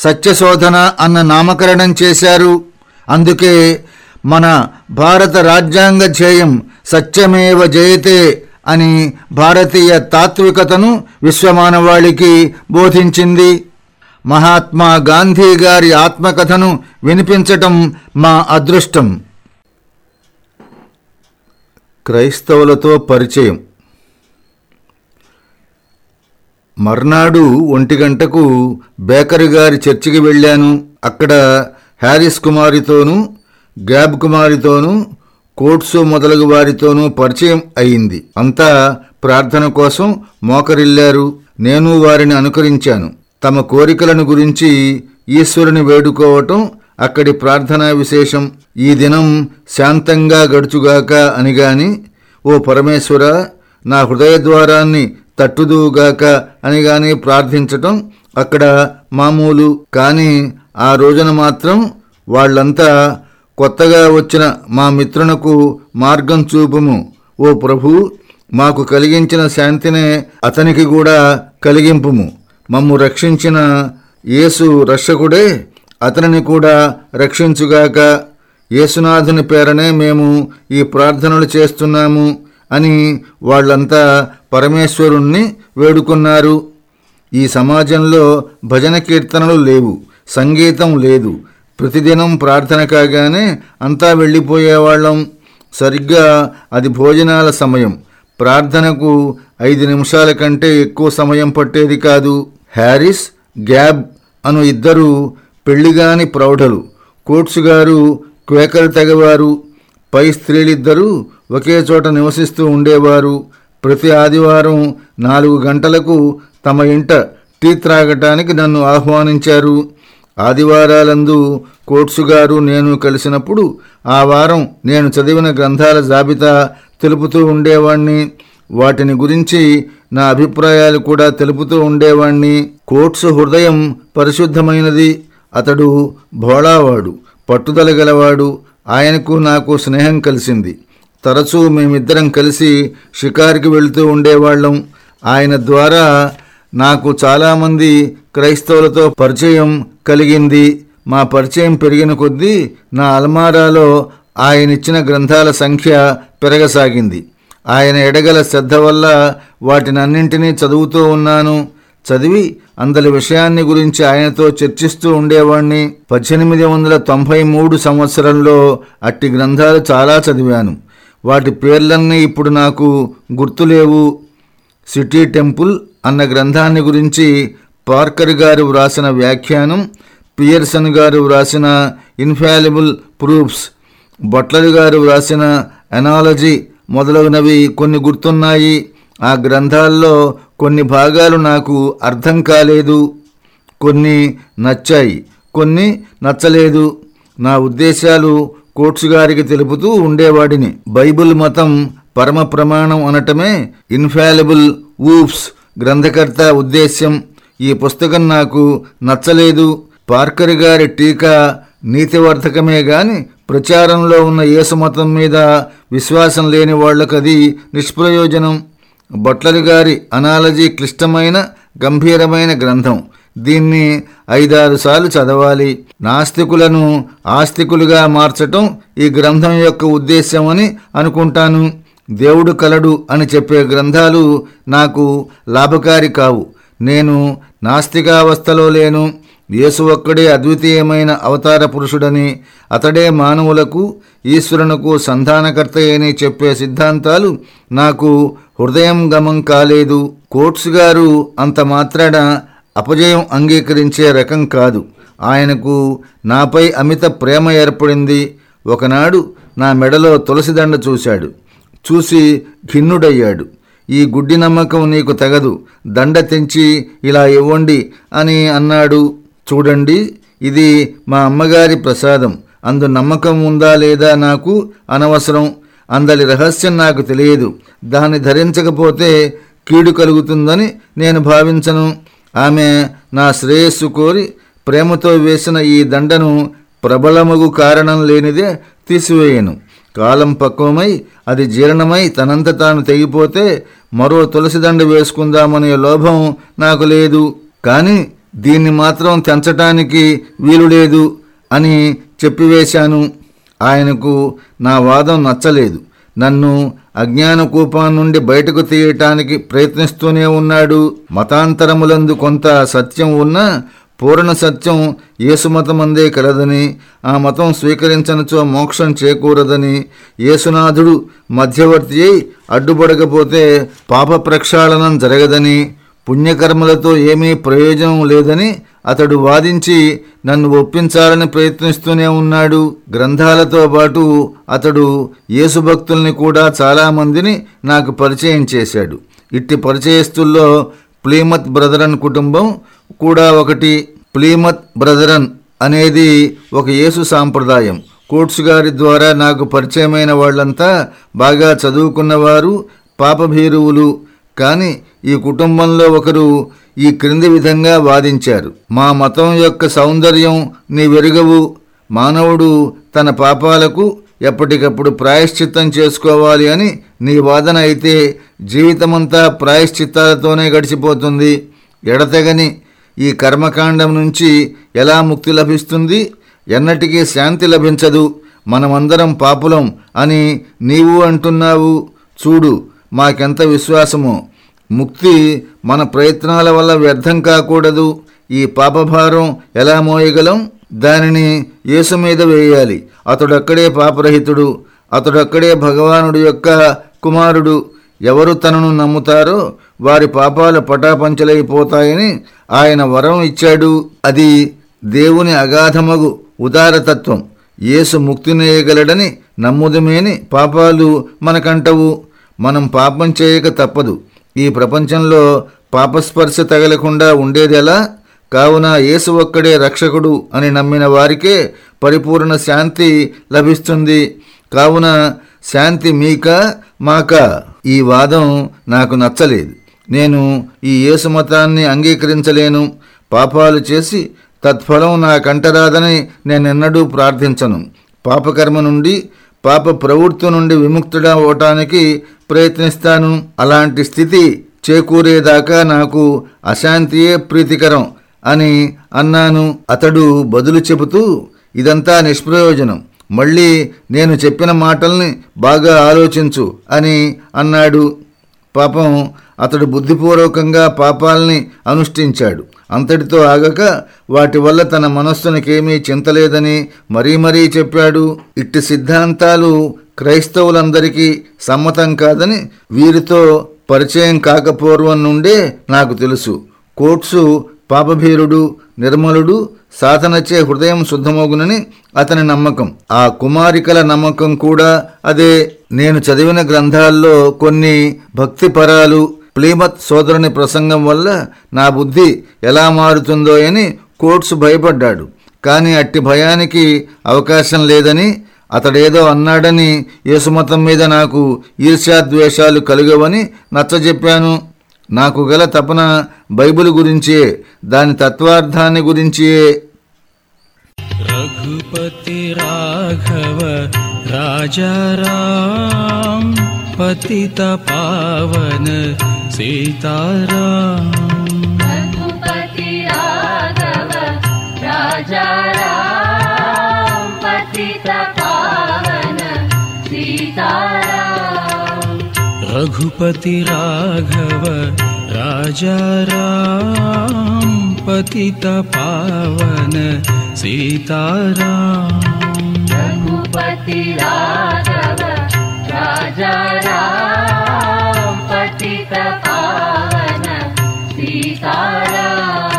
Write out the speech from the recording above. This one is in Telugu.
సత్యశోధన అన్న నామకరణం చేశారు. అందుకే మన భారత రాజ్యాంగ ధ్యేయం సత్యమేవ జయతే అని భారతీయ తాత్వికతను విశ్వమానవాళికి బోధించింది. మహాత్మా గాంధీ గారి ఆత్మకథను వినిపించటం మా అదృష్టం. క్రైస్తవులతో పరిచయం. మర్నాడు ఒంటి గంటకు బేకరీ గారి చర్చికి వెళ్ళాను. అక్కడ హ్యారిస్ కుమారితోనూ గ్యాబ్ కుమారితోనూ కోట్సు మొదలగు వారితోనూ పరిచయం అయింది. అంతా ప్రార్థన కోసం మోకరిల్లారు. నేను వారిని అనుకరించాను. తమ కోరికలను గురించి ఈశ్వరుని వేడుకోవటం అక్కడి ప్రార్థనా విశేషం. ఈ దినం శాంతంగా గడుచుగాక అని గాని ఓ పరమేశ్వర నా హృదయ ద్వారాన్ని తట్టుదువుగాక అని కానీ ప్రార్థించటం అక్కడ మామూలు. కానీ ఆ రోజున మాత్రం వాళ్ళంతా కొత్తగా వచ్చిన మా మిత్రునకు మార్గం చూపుము. ఓ ప్రభు మాకు కలిగించిన శాంతినే అతనికి కూడా కలిగింపుము. మమ్ము రక్షించిన యేసు రక్షకుడే అతనిని కూడా రక్షించుగాక. యేసునాథుని పేరనే మేము ఈ ప్రార్థనలు చేస్తున్నాము. అని వాళ్ళంతా పరమేశ్వరుణ్ణి వేడుకున్నారు. ఈ సమాజంలో భజన కీర్తనలు లేవు సంగీతం లేదు. ప్రతిదినం ప్రార్థన కాగానే అంతా వెళ్ళిపోయేవాళ్ళం. సరిగ్గా అది భోజనాల సమయం. ప్రార్థనకు ఐదు నిమిషాల కంటే ఎక్కువ సమయం పట్టేది కాదు. హ్యారిస్ గ్యాబ్ అను ఇద్దరు పెళ్ళిగాని ప్రౌఢలు. కోట్స్ గారు క్వేకర్ తెగవారు. పై స్త్రీలిద్దరూ ఒకే చోట నివసిస్తూ ఉండేవారు. ప్రతి ఆదివారం నాలుగు గంటలకు తమ ఇంట టీ త్రాగటానికి నన్ను ఆహ్వానించారు. ఆదివారాలందు కోట్సు గారు నేను కలిసినప్పుడు ఆ వారం నేను చదివిన గ్రంథాల జాబితా తెలుపుతూ ఉండేవాణ్ణి. వాటిని గురించి నా అభిప్రాయాలు కూడా తెలుపుతూ ఉండేవాణ్ణి. కోట్సు హృదయం పరిశుద్ధమైనది. అతడు భోళావాడు పట్టుదల గలవాడు. ఆయనకు నాకు స్నేహం కలిసింది. తరచూ మేమిద్దరం కలిసి షికారుకి వెళుతూ ఉండేవాళ్ళం. ఆయన ద్వారా నాకు చాలామంది క్రైస్తవులతో పరిచయం కలిగింది. మా పరిచయం పెరిగిన కొద్దీ నా అల్మారాలో ఆయన ఇచ్చిన గ్రంథాల సంఖ్య పెరగసాగింది. ఆయన ఎడగల శ్రద్ధ వల్ల వాటినన్నింటినీ చదువుతూ ఉన్నాను. చదివి అందరి విషయాన్ని గురించి ఆయనతో చర్చిస్తూ ఉండేవాణ్ణి. పద్దెనిమిది వందల తొంభై మూడు సంవత్సరంలో అట్టి గ్రంథాలు చాలా చదివాను. వాటి పేర్లన్నీ ఇప్పుడు నాకు గుర్తులేవు. సిటీ టెంపుల్ అన్న గ్రంథాన్ని గురించి పార్కర్ గారు వ్రాసిన వ్యాఖ్యానం పియర్సన్ గారు వ్రాసిన ఇన్ఫాలిబుల్ ప్రూఫ్స్ బట్లర్ గారు వ్రాసిన ఎనాలజీ మొదలగునవి కొన్ని గుర్తున్నాయి. ఆ గ్రంథాల్లో కొన్ని భాగాలు నాకు అర్థం కాలేదు. కొన్ని నచ్చాయి కొన్ని నచ్చలేదు. నా ఉద్దేశాలు కోట్స్ గారికి తెలుపుతూ ఉండేవాడిని. బైబిల్ మతం పరమ ప్రమాణం అనటమే ఇన్ఫాలిబుల్ ఊప్స్ గ్రంథకర్త ఉద్దేశ్యం. ఈ పుస్తకం నాకు నచ్చలేదు. పార్కర్ గారి టీకా నీతివర్ధకమే గాని ప్రచారంలో ఉన్న యేసు మతం మీద విశ్వాసం లేని వాళ్ళకది నిష్ప్రయోజనం. బట్లరి గారి అనాలజీ క్లిష్టమైన గంభీరమైన గ్రంథం. దీన్ని ఐదారు సార్లు చదవాలి. నాస్తికులను ఆస్తికులుగా మార్చటం ఈ గ్రంథం యొక్క ఉద్దేశ్యమని అనుకుంటాను. దేవుడు కలడు అని చెప్పే గ్రంథాలు నాకు లాభకారి కావు. నేను నాస్తికావస్థలో లేను. యేసు ఒక్కడే అద్వితీయమైన అవతార పురుషుడని అతడే మానవులకు ఈశ్వరునకు సంధానకర్త అని చెప్పే సిద్ధాంతాలు నాకు హృదయం గమం కాలేదు. కోట్స్ గారు అంత మాత్రాన అపజయం అంగీకరించే రకం కాదు. ఆయనకు నాపై అమిత ప్రేమ ఏర్పడింది. ఒకనాడు నా మెడలో తులసిదండ చూశాడు. చూసి ఖిన్నుడయ్యాడు ఈ గుడ్డి నమ్మకం నీకు తగదు. దండ తెంచి ఇలా ఇవ్వండి అని అన్నాడు. చూడండి ఇది మా అమ్మగారి ప్రసాదం. అందు నమ్మకం ఉందా లేదా నాకు అనవసరం. అందలి రహస్యం నాకు తెలియదు. దాన్ని ధరించకపోతే కీడు కలుగుతుందని నేను భావించను. ఆమె నా శ్రేయస్సు కోరి ప్రేమతో వేసిన ఈ దండను ప్రబలమగు కారణం లేనిదే తీసివేయను. కాలం పక్వమై అది జీర్ణమై తనంత తాను తెగిపోతే మరో తులసి దండ వేసుకుందామనే లోభం నాకు లేదు. కానీ దీన్ని మాత్రం తెంచటానికి వీలు లేదు అని చెప్పివేశాను. ఆయనకు నా వాదం నచ్చలేదు. నన్ను అజ్ఞాన కూపం నుండి బయటకు తీయటానికి ప్రయత్నిస్తూనే ఉన్నాడు. మతాంతరములందు కొంత సత్యం ఉన్నా పూర్ణ సత్యం యేసుమతమందే కలదని ఆ మతం స్వీకరించనచో మోక్షం చేకూరదని యేసునాథుడు మధ్యవర్తి అయి అడ్డుపడకపోతే పాప ప్రక్షాళనం జరగదని పుణ్యకర్మలతో ఏమీ ప్రయోజనం లేదని అతడు వాదించి నన్ను ఒప్పించాలని ప్రయత్నిస్తూనే ఉన్నాడు. గ్రంథాలతో పాటు అతడు యేసుభక్తుల్ని కూడా చాలామందిని నాకు పరిచయం చేశాడు. ఇట్టి పరిచయస్తుల్లో ప్లీమత్ బ్రదరన్ కుటుంబం కూడా ఒకటి. ప్లీమత్ బ్రదరన్ అనేది ఒక యేసు సాంప్రదాయం. కోట్స్ గారి ద్వారా నాకు పరిచయమైన వాళ్ళంతా బాగా చదువుకున్నవారు పాపభీరువులు కానీ ఈ కుటుంబంలో ఒకరు ఈ క్రింది విధంగా వాదించారు. మా మతం యొక్క సౌందర్యం నీ వెరుగవు. మానవుడు తన పాపాలకు ఎప్పటికప్పుడు ప్రాయశ్చిత్తం చేసుకోవాలి అని నీ వాదన అయితే జీవితమంతా ప్రాయశ్చిత్తాలతోనే గడిచిపోతుంది. ఎడతెగని ఈ కర్మకాండం నుంచి ఎలా ముక్తి లభిస్తుంది? ఎన్నటికీ శాంతి లభించదు. మనమందరం పాపులం అని నీవు అంటున్నావు. చూడు మాకెంత విశ్వాసమో. ముక్తి మన ప్రయత్నాల వల్ల వ్యర్థం కాకూడదు. ఈ పాపభారం ఎలా మోయగలం? దానిని యేసు మీద వేయాలి. అతడక్కడే పాపరహితుడు అతడక్కడే భగవానుడి యొక్క కుమారుడు. ఎవరు తనను నమ్ముతారో వారి పాపాలు పటాపంచలైపోతాయని ఆయన వరం ఇచ్చాడు. అది దేవుని అగాధమగు ఉదారతత్వం. యేసు ముక్తినేయగలడని నమ్ముదమేని పాపాలు మనకంటవు. మనం పాపం చేయక తప్పదు. ఈ ప్రపంచంలో పాపస్పర్శ తగలకుండా ఉండేదెలా కావున యేసు ఒక్కడే రక్షకుడు అని నమ్మిన వారికే పరిపూర్ణ శాంతి లభిస్తుంది. కావున శాంతి మీక మాక? ఈ వాదం నాకు నచ్చలేదు. నేను ఈ యేసు మతాన్ని అంగీకరించలేను. పాపాలు చేసి తత్ఫలం నాకంటరాదని నేనెన్నడూ ప్రార్థించను. పాపకర్మ నుండి పాప ప్రవృత్తి నుండి విముక్తుడవటానికి ప్రయత్నిస్తాను. అలాంటి స్థితి చేకూరేదాకా నాకు అశాంతియే ప్రీతికరం అని అన్నాను. అతడు బదులు చెబుతూ ఇదంతా నిష్ప్రయోజనం. మళ్ళీ నేను చెప్పిన మాటల్ని బాగా ఆలోచించు అని అన్నాడు. పాపం అతడు బుద్ధిపూర్వకంగా పాపాల్ని అనుష్ఠించాడు. అంతటితో ఆగక వాటి వల్ల తన మనస్సునికేమీ చింతలేదని మరీ మరీ చెప్పాడు. ఇట్టి సిద్ధాంతాలు క్రైస్తవులందరికీ సమ్మతం కాదని వీరితో పరిచయం కాకపూర్వం నుండే నాకు తెలుసు. కోట్సు పాపభీరుడు నిర్మలుడు సాధనచే హృదయం శుద్ధమోగునని అతని నమ్మకం. ఆ కుమారికల నమ్మకం కూడా అదే. నేను చదివిన గ్రంథాల్లో కొన్ని భక్తిపరాలు ప్లీమత్ సోదరుని ప్రసంగం వల్ల నా బుద్ధి ఎలా మారుతుందో అని కోట్స్ భయపడ్డాడు. కానీ అట్టి భయానికి అవకాశం లేదని అతడేదో అన్నాడని యేసుమతం మీద నాకు ఈర్ష్యాద్వేషాలు కలుగవని నచ్చజెప్పాను. నాకు గల తపన బైబిల్ గురించే దాని తత్వార్థాన్ని గురించే. రఘుపతి రాఘవ రాజారాం పతిత పావన పతిత रघुपति राघव राजा राम पतित पावन सीताराम। रघुपति राघव राजा राम पतित पावन सीताराम